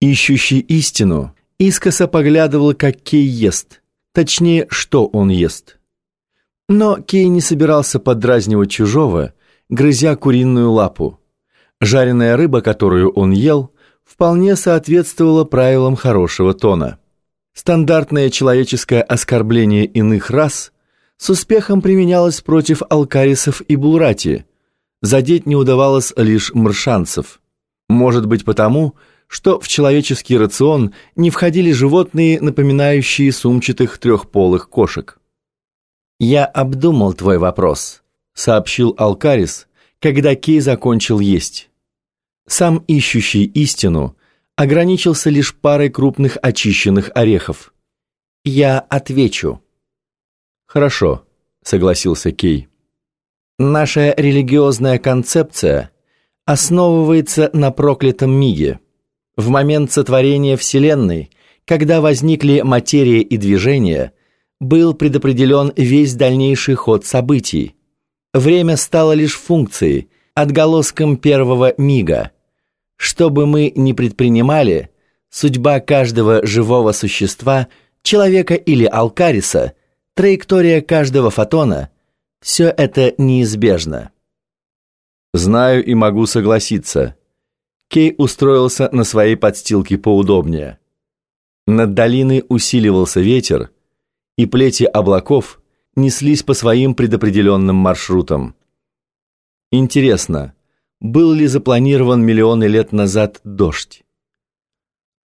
Ищущий истину искоса поглядывал, как Кей ест, точнее, что он ест. Но Кей не собирался подразнивать чужого, грызя куриную лапу. Жареная рыба, которую он ел, вполне соответствовала правилам хорошего тона. Стандартное человеческое оскорбление иных рас с успехом применялось против алкарисов и булрати, задеть не удавалось лишь мршанцев. Может быть потому, что в человеческий рацион не входили животные, напоминающие сумчатых трехполых кошек. «Я обдумал твой вопрос», — сообщил Алкарис, когда Кей закончил есть. Сам ищущий истину ограничился лишь парой крупных очищенных орехов. «Я отвечу». «Хорошо», — согласился Кей. «Наша религиозная концепция основывается на проклятом миге» В момент сотворения Вселенной, когда возникли материя и движение, был предопределен весь дальнейший ход событий. Время стало лишь функцией, отголоском первого мига. Что бы мы ни предпринимали, судьба каждого живого существа, человека или алкариса, траектория каждого фотона – все это неизбежно. Знаю и могу согласиться – Кей устроился на своей подстилке поудобнее. Над долиной усиливался ветер, и плети облаков неслись по своим предопределенным маршрутам. Интересно, был ли запланирован миллионы лет назад дождь?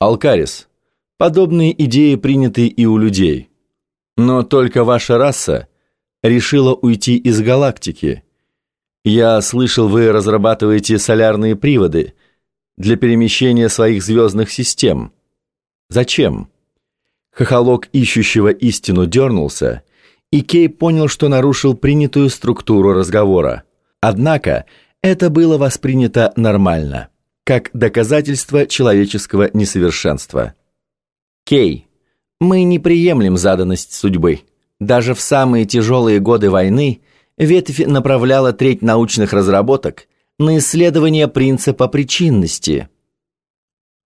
Алкарис, подобные идеи приняты и у людей. Но только ваша раса решила уйти из галактики. Я слышал, вы разрабатываете солярные приводы – для перемещения своих звездных систем. Зачем? Хохолок ищущего истину дернулся, и Кей понял, что нарушил принятую структуру разговора. Однако это было воспринято нормально, как доказательство человеческого несовершенства. Кей, мы не приемлем заданность судьбы. Даже в самые тяжелые годы войны ветвь направляла треть научных разработок на исследование принципа причинности.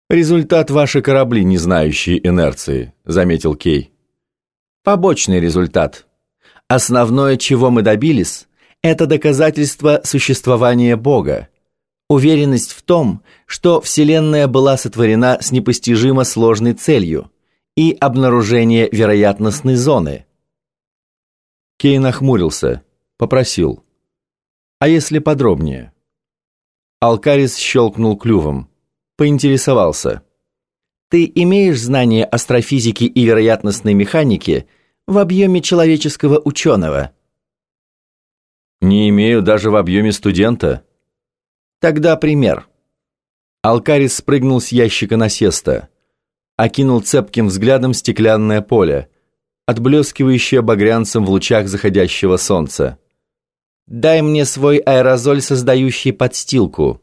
«Результат ваши корабли, не знающие инерции», — заметил Кей. «Побочный результат. Основное, чего мы добились, это доказательство существования Бога. Уверенность в том, что Вселенная была сотворена с непостижимо сложной целью и обнаружение вероятностной зоны». Кей нахмурился, попросил. «А если подробнее?» Алкарис щелкнул клювом. Поинтересовался. «Ты имеешь знания астрофизики и вероятностной механики в объеме человеческого ученого?» «Не имею даже в объеме студента». «Тогда пример». Алкарис спрыгнул с ящика на сесто, окинул цепким взглядом стеклянное поле, отблескивающее багрянцем в лучах заходящего солнца. Дай мне свой аэрозоль, создающий подстилку».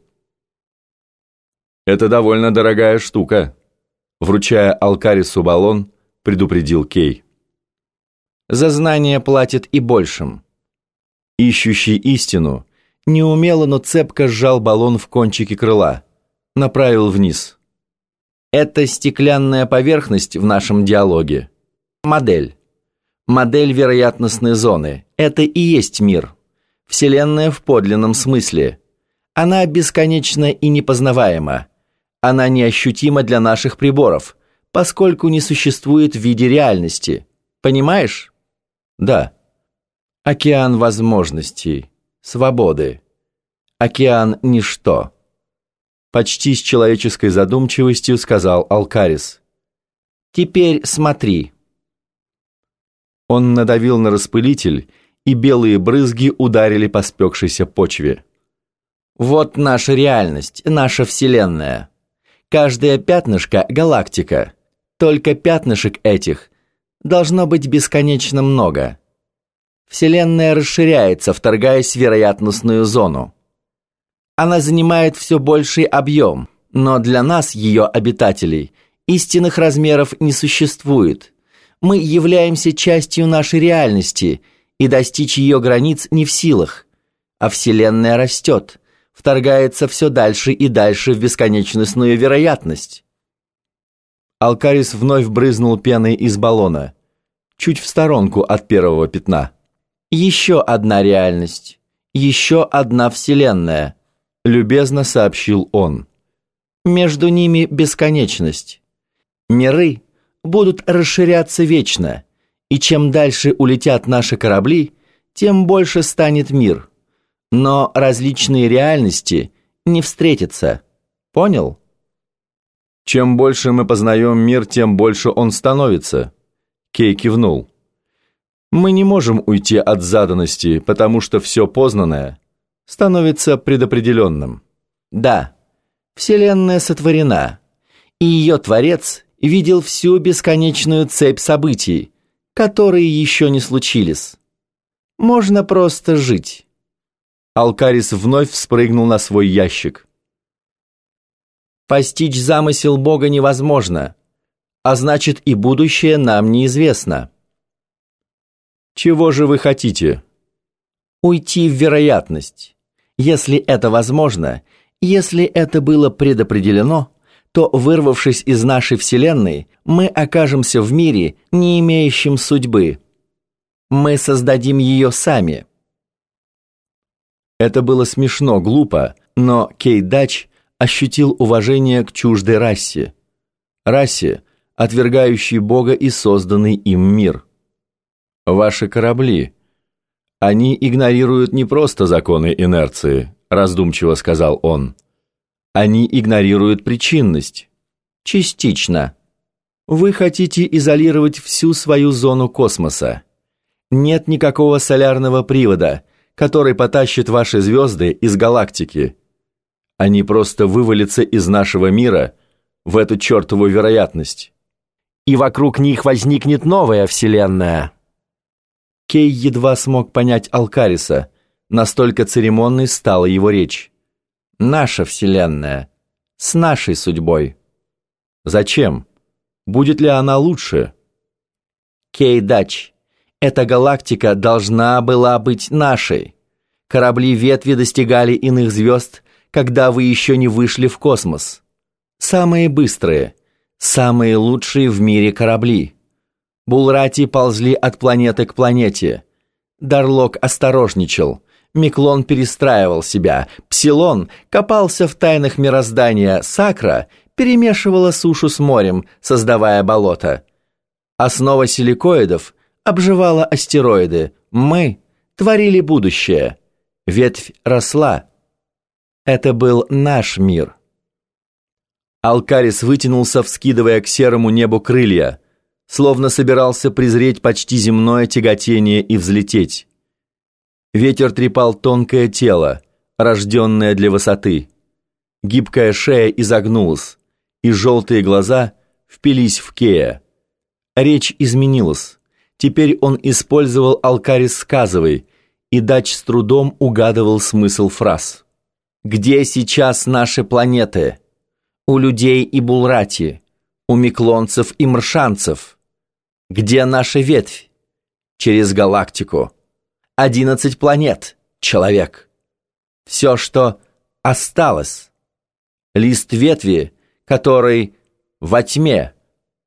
«Это довольно дорогая штука», — вручая Алкарису баллон, предупредил Кей. «За знание платит и большим». Ищущий истину, неумело, но цепко сжал баллон в кончике крыла, направил вниз. «Это стеклянная поверхность в нашем диалоге. Модель. Модель вероятностной зоны. Это и есть мир». Вселенная в подлинном смысле. Она бесконечна и непознаваема. Она неощутима для наших приборов, поскольку не существует в виде реальности. Понимаешь? Да. Океан возможностей, свободы. Океан – ничто. Почти с человеческой задумчивостью сказал Алкарис. Теперь смотри. Он надавил на распылитель, и белые брызги ударили по спекшейся почве. Вот наша реальность, наша Вселенная. Каждое пятнышко — галактика. Только пятнышек этих должно быть бесконечно много. Вселенная расширяется, вторгаясь в вероятностную зону. Она занимает все больший объем, но для нас, ее обитателей, истинных размеров не существует. Мы являемся частью нашей реальности — и достичь ее границ не в силах, а Вселенная растет, вторгается все дальше и дальше в бесконечностную вероятность. Алкарис вновь брызнул пеной из баллона, чуть в сторонку от первого пятна. «Еще одна реальность, еще одна вселенная», — любезно сообщил он. «Между ними бесконечность. Миры будут расширяться вечно, и чем дальше улетят наши корабли, тем больше станет мир. Но различные реальности не встретятся. Понял?» Чем больше мы познаем мир, тем больше он становится. Кей кивнул. Мы не можем уйти от заданности, потому что все познанное становится предопределенным. Да, Вселенная сотворена, и ее Творец видел всю бесконечную цепь событий, которые еще не случились. Можно просто жить. Алкарис вновь спрыгнул на свой ящик. Постичь замысел Бога невозможно, а значит и будущее нам неизвестно. Чего же вы хотите? Уйти в вероятность. Если это возможно, если это было предопределено, то, вырвавшись из нашей Вселенной, мы окажемся в мире, не имеющем судьбы. Мы создадим ее сами. Это было смешно, глупо, но Кейт Дач ощутил уважение к чуждой расе. Расе, отвергающей Бога и созданный им мир. Ваши корабли. Они игнорируют не просто законы инерции, раздумчиво сказал он. Они игнорируют причинность. Частично. Вы хотите изолировать всю свою зону космоса. Нет никакого солярного привода, который потащит ваши звезды из галактики. Они просто вывалятся из нашего мира в эту чертову вероятность. И вокруг них возникнет новая вселенная. Кей едва смог понять Алкариса, настолько церемонной стала его речь. Наша вселенная, с нашей судьбой. Зачем? Будет ли она лучше? Кей Дач, эта галактика должна была быть нашей. Корабли ветви достигали иных звезд когда вы еще не вышли в космос. Самые быстрые, самые лучшие в мире корабли. Булрати ползли от планеты к планете. Дарлок осторожничал. Миклон перестраивал себя. Псилон копался в тайнах мироздания. Сакра перемешивала сушу с морем, создавая болото. Основа силикоидов обживала астероиды. Мы творили будущее. Ветвь росла, это был наш мир. Алкарис вытянулся, вскидывая к серому небу крылья, словно собирался презреть почти земное тяготение и взлететь. Ветер трепал тонкое тело, рожденное для высоты. Гибкая шея изогнулась, и желтые глаза впились в Кея. Речь изменилась. Теперь он использовал Алкарис сказовый, и Дач с трудом угадывал смысл фраз. Где сейчас наши планеты? У людей и булрати, у миклонцев и мршанцев. Где наша ветвь? Через галактику. Одиннадцать планет, человек. Все, что осталось. Лист ветви, который во тьме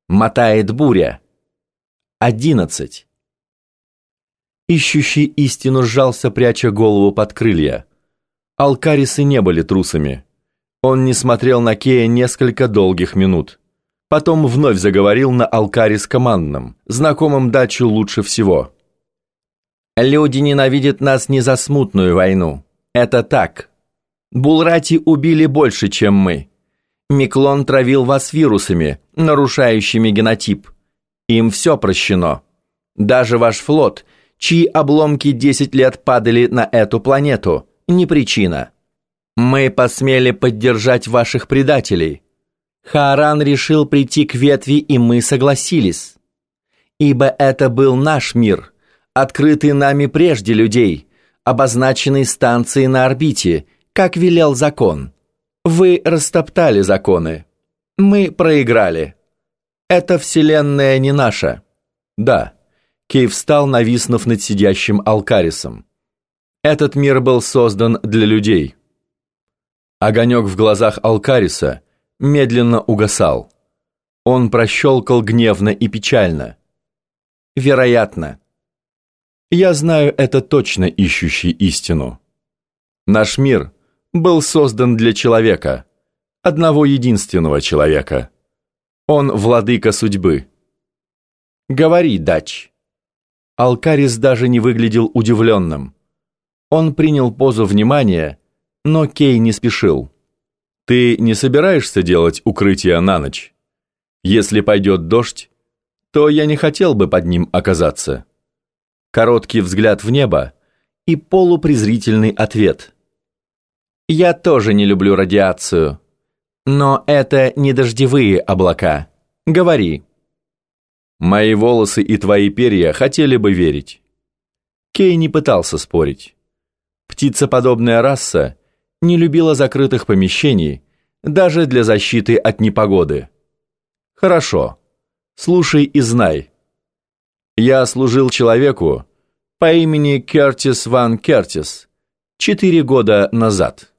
мотает буря. Одиннадцать. Ищущий истину сжался, пряча голову под крылья. Алкарисы не были трусами. Он не смотрел на Кея несколько долгих минут. Потом вновь заговорил на Алкарис командном, знакомым дачу лучше всего. «Люди ненавидят нас не за смутную войну. Это так. Булрати убили больше, чем мы. Миклон травил вас вирусами, нарушающими генотип. Им все прощено. Даже ваш флот, чьи обломки 10 лет падали на эту планету – не причина. Мы посмели поддержать ваших предателей. Хааран решил прийти к ветви, и мы согласились. Ибо это был наш мир, открытый нами прежде людей, обозначенный станцией на орбите, как велел закон. Вы растоптали законы. Мы проиграли. Эта вселенная не наша. Да. Кей встал, нависнув над сидящим Алкарисом. Этот мир был создан для людей. Огонек в глазах Алкариса медленно угасал. Он прощелкал гневно и печально. Вероятно. Я знаю это точно ищущий истину. Наш мир был создан для человека, одного единственного человека. Он владыка судьбы. Говори, Дач. Алкарис даже не выглядел удивленным. Он принял позу внимания, но Кей не спешил. Ты не собираешься делать укрытие на ночь? Если пойдет дождь, то я не хотел бы под ним оказаться. Короткий взгляд в небо и полупрезрительный ответ. Я тоже не люблю радиацию. Но это не дождевые облака. Говори. Мои волосы и твои перья хотели бы верить. Кей не пытался спорить. Птицеподобная раса не любила закрытых помещений, даже для защиты от непогоды. Хорошо. Слушай и знай. Я служил человеку по имени Кертис Ван Кертис четыре года назад.